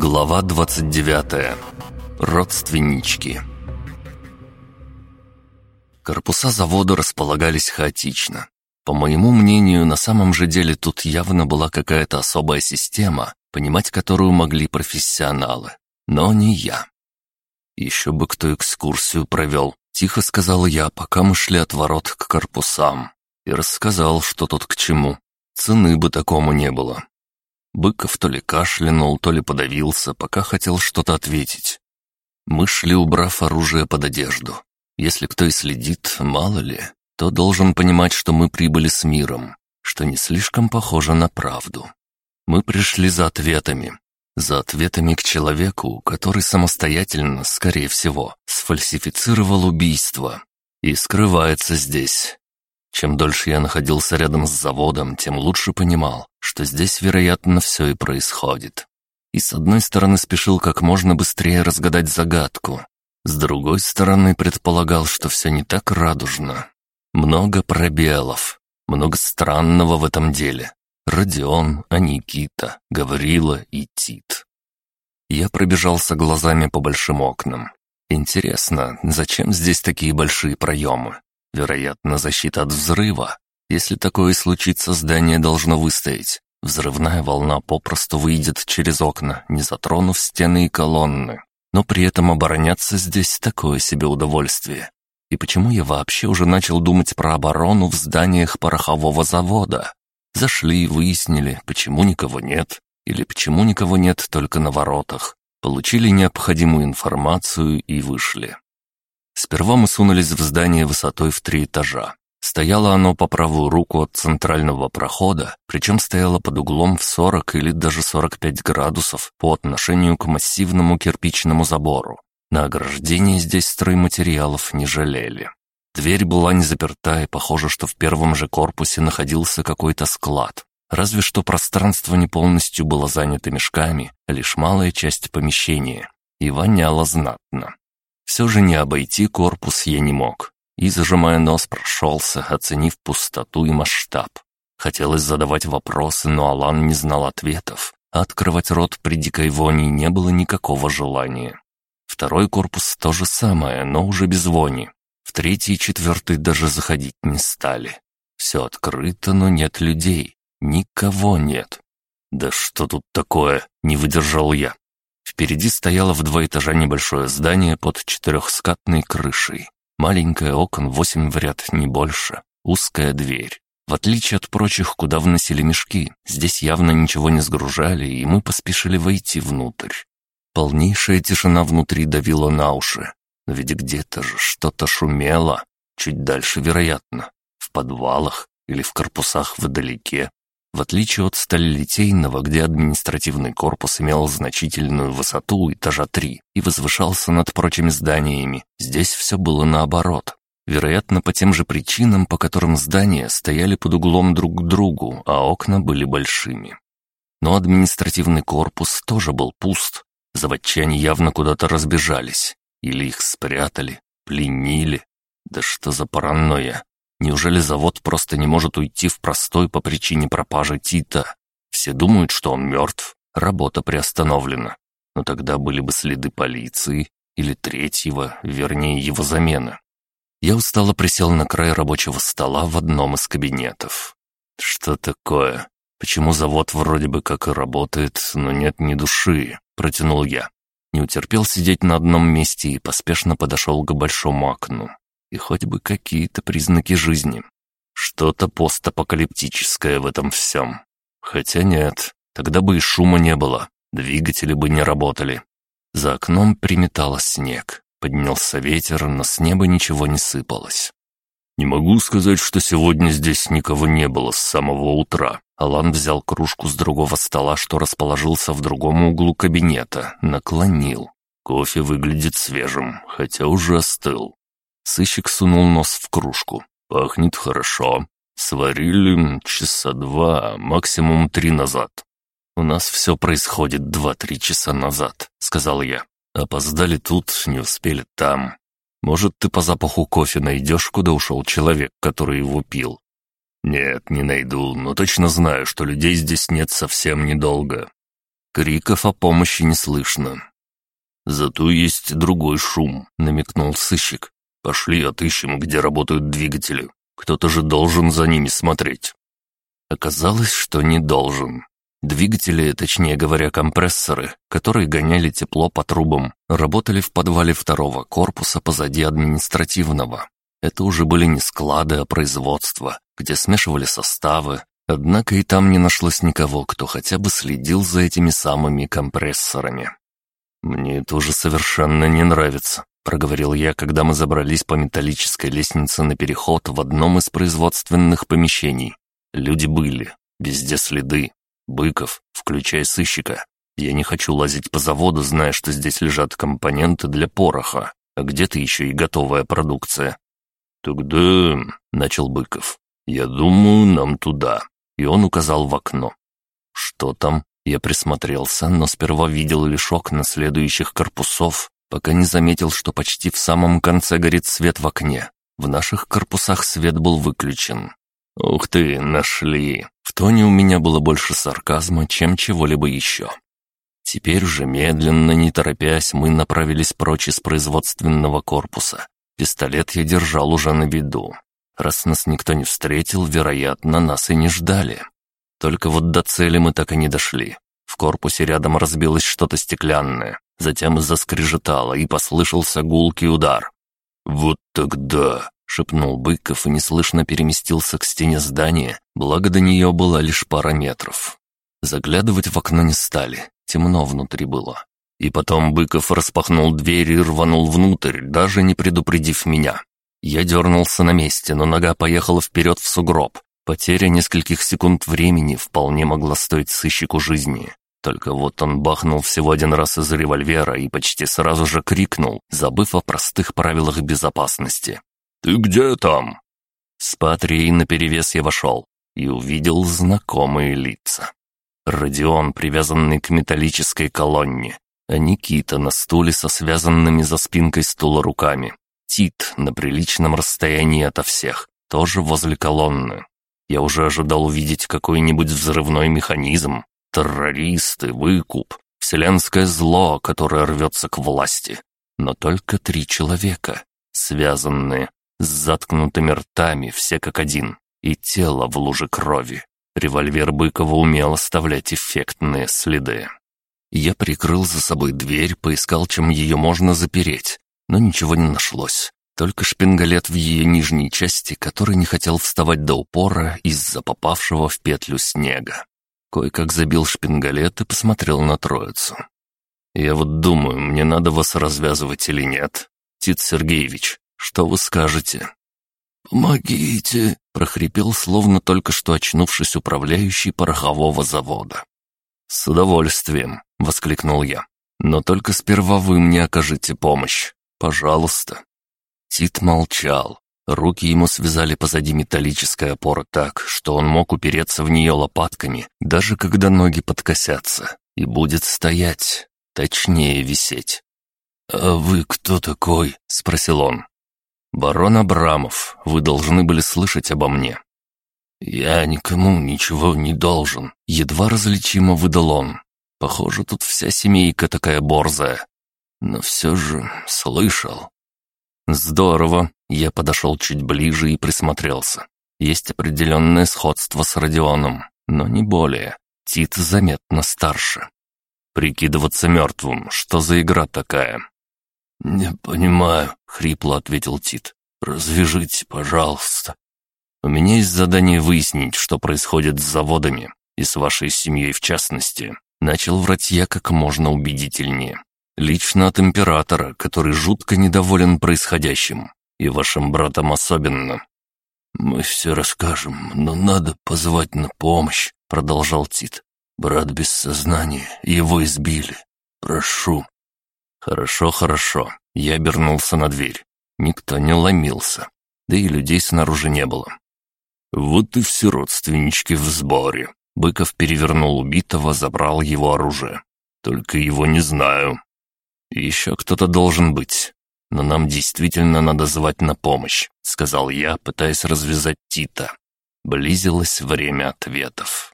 Глава 29. Родственнички. Корпуса завода располагались хаотично. По моему мнению, на самом же деле тут явно была какая-то особая система, понимать которую могли профессионалы. Но не я. Еще бы кто экскурсию провел, тихо сказал я, пока мы шли от ворот к корпусам. И рассказал, что тут к чему. Цены бы такому не было. Быков то ли кашлянул, то ли подавился, пока хотел что-то ответить. Мы шли, убрав оружие под одежду. Если кто и следит, мало ли, то должен понимать, что мы прибыли с миром, что не слишком похоже на правду. Мы пришли за ответами. За ответами к человеку, который самостоятельно, скорее всего, сфальсифицировал убийство и скрывается здесь, чем дольше я находился рядом с заводом, тем лучше понимал, что здесь, вероятно, все и происходит. И с одной стороны спешил как можно быстрее разгадать загадку, с другой стороны предполагал, что все не так радужно. Много пробелов, много странного в этом деле. Родион, а Никита, Гаврила и Тит. Я пробежался глазами по большим окнам. Интересно, зачем здесь такие большие проемы? Вероятно, защита от взрыва. Если такое случится, здание должно выстоять. Взрывная волна попросту выйдет через окна, не затронув стены и колонны. Но при этом обороняться здесь такое себе удовольствие. И почему я вообще уже начал думать про оборону в зданиях порохового завода? Зашли и выяснили, почему никого нет, или почему никого нет только на воротах. Получили необходимую информацию и вышли. Сперва мы сунулись в здание высотой в три этажа. Стояло оно по правую руку от центрального прохода, причем стояло под углом в 40 или даже 45 градусов по отношению к массивному кирпичному забору. На ограждение здесь стройматериалов не жалели. Дверь была не заперта, и похоже, что в первом же корпусе находился какой-то склад. Разве что пространство не полностью было занято мешками, а лишь малая часть помещения. И воняло знатно. Все же не обойти корпус я не мог. И, зажимая нос, прошелся, оценив пустоту и масштаб. Хотелось задавать вопросы, но Алан не знал ответов, а открывать рот при дикой вони не было никакого желания. Второй корпус то же самое, но уже без вони. В третий и четвертый даже заходить не стали. Все открыто, но нет людей. Никого нет. «Да что тут такое?» — не выдержал я. Впереди стояло в два этажа небольшое здание под четырехскатной крышей. Маленькое окон, восемь в ряд, не больше. Узкая дверь. В отличие от прочих, куда вносили мешки, здесь явно ничего не сгружали, и мы поспешили войти внутрь. Полнейшая тишина внутри давила на уши. Но ведь где-то же что-то шумело. Чуть дальше, вероятно. В подвалах или в корпусах вдалеке. В отличие от сталелитейного, где административный корпус имел значительную высоту этажа 3 и возвышался над прочими зданиями, здесь все было наоборот. Вероятно, по тем же причинам, по которым здания стояли под углом друг к другу, а окна были большими. Но административный корпус тоже был пуст. Заводчане явно куда-то разбежались. Или их спрятали, пленили. Да что за паранойя? Неужели завод просто не может уйти в простой по причине пропажи Тита? Все думают, что он мертв, работа приостановлена. Но тогда были бы следы полиции или третьего, вернее, его замены. Я устало присел на край рабочего стола в одном из кабинетов. «Что такое? Почему завод вроде бы как и работает, но нет ни души?» — протянул я. Не утерпел сидеть на одном месте и поспешно подошел к большому окну и хоть бы какие-то признаки жизни. Что-то постапокалиптическое в этом всем. Хотя нет, тогда бы и шума не было, двигатели бы не работали. За окном приметало снег, поднялся ветер, но с неба ничего не сыпалось. «Не могу сказать, что сегодня здесь никого не было с самого утра». Алан взял кружку с другого стола, что расположился в другом углу кабинета, наклонил. Кофе выглядит свежим, хотя уже остыл. Сыщик сунул нос в кружку. «Пахнет хорошо. Сварили часа два, максимум три назад». «У нас все происходит два-три часа назад», — сказал я. «Опоздали тут, не успели там. Может, ты по запаху кофе найдешь, куда ушел человек, который его пил?» «Нет, не найду, но точно знаю, что людей здесь нет совсем недолго». Криков о помощи не слышно. «Зато есть другой шум», — намекнул сыщик. «Пошли отыщем, где работают двигатели. Кто-то же должен за ними смотреть». Оказалось, что не должен. Двигатели, точнее говоря, компрессоры, которые гоняли тепло по трубам, работали в подвале второго корпуса позади административного. Это уже были не склады, а производство, где смешивали составы. Однако и там не нашлось никого, кто хотя бы следил за этими самыми компрессорами. «Мне это уже совершенно не нравится», — проговорил я, когда мы забрались по металлической лестнице на переход в одном из производственных помещений. Люди были, везде следы, Быков, включая сыщика. Я не хочу лазить по заводу, зная, что здесь лежат компоненты для пороха, а где-то еще и готовая продукция. «Тогда...» — начал Быков. «Я думаю, нам туда». И он указал в окно. «Что там?» Я присмотрелся, но сперва видел лишь окна следующих корпусов, пока не заметил, что почти в самом конце горит свет в окне. В наших корпусах свет был выключен. «Ух ты, нашли!» В тоне у меня было больше сарказма, чем чего-либо еще. Теперь же, медленно, не торопясь, мы направились прочь из производственного корпуса. Пистолет я держал уже на виду. Раз нас никто не встретил, вероятно, нас и не ждали. Только вот до цели мы так и не дошли. В корпусе рядом разбилось что-то стеклянное, затем заскрежетало, и послышался гулкий удар. «Вот тогда!» — шепнул Быков и неслышно переместился к стене здания, благо до нее была лишь пара метров. Заглядывать в окно не стали, темно внутри было. И потом Быков распахнул дверь и рванул внутрь, даже не предупредив меня. Я дернулся на месте, но нога поехала вперед в сугроб. Потеря нескольких секунд времени вполне могла стоить сыщику жизни. Только вот он бахнул всего один раз из револьвера и почти сразу же крикнул, забыв о простых правилах безопасности. «Ты где там?» С Патрией наперевес я вошел и увидел знакомые лица. Родион, привязанный к металлической колонне, а Никита на стуле со связанными за спинкой стула руками. Тит на приличном расстоянии ото всех, тоже возле колонны. Я уже ожидал увидеть какой-нибудь взрывной механизм, террористы, выкуп, вселенское зло, которое рвется к власти. Но только три человека, связанные, с заткнутыми ртами, все как один, и тело в луже крови. Револьвер Быкова умел оставлять эффектные следы. Я прикрыл за собой дверь, поискал, чем ее можно запереть, но ничего не нашлось. Только шпингалет в ее нижней части, который не хотел вставать до упора из-за попавшего в петлю снега. Кое-как забил шпингалет и посмотрел на троицу. «Я вот думаю, мне надо вас развязывать или нет. Тит Сергеевич, что вы скажете?» «Помогите!» — прохрипел, словно только что очнувшись управляющий порохового завода. «С удовольствием!» — воскликнул я. «Но только сперва вы мне окажете помощь. Пожалуйста». Тит молчал. Руки ему связали позади металлической опоры так, что он мог упереться в нее лопатками, даже когда ноги подкосятся, и будет стоять, точнее висеть. «А вы кто такой?» — спросил он. «Барон Абрамов, вы должны были слышать обо мне». «Я никому ничего не должен», — едва различимо выдал он. «Похоже, тут вся семейка такая борзая. Но все же слышал». «Здорово!» Я подошел чуть ближе и присмотрелся. Есть определенное сходство с Родионом, но не более. Тит заметно старше. «Прикидываться мертвым, что за игра такая?» «Не понимаю», — хрипло ответил Тит. «Развяжите, пожалуйста». «У меня есть задание выяснить, что происходит с заводами, и с вашей семьей в частности». Начал врать я как можно убедительнее. Лично от императора, который жутко недоволен происходящим. И вашим братом особенно. «Мы все расскажем, но надо позвать на помощь», — продолжал Тит. «Брат без сознания, его избили. Прошу». «Хорошо, хорошо». Я обернулся на дверь. Никто не ломился. Да и людей снаружи не было. «Вот и все родственнички в сборе». Быков перевернул убитого, забрал его оружие. «Только его не знаю. «Еще кто-то должен быть. Но нам действительно надо звать на помощь», — сказал я, пытаясь развязать Тита. Близилось время ответов.